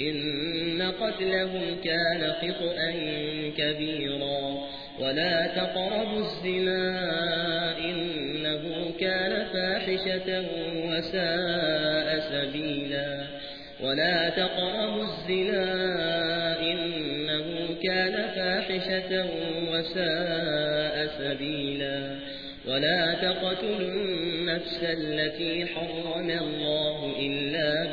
إن قتلهم كان خطأ كبيرا. ولا تقربوا الزنا إنه كان فاحشة وساء سبيلا. ولا تقربوا الزنا إنه كان فاحشة وساء سبيلا. ولا تقتلوا النفس التي حرم الله إلا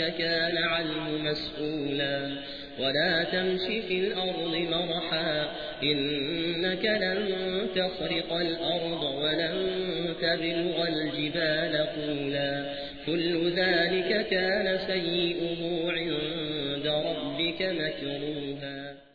كان علم مسؤولا ولا تمشي في الأرض مرحا إنك لن تخرق الأرض ولن تبلغ الجبال قولا كل ذلك كان سيئه عند ربك مكروها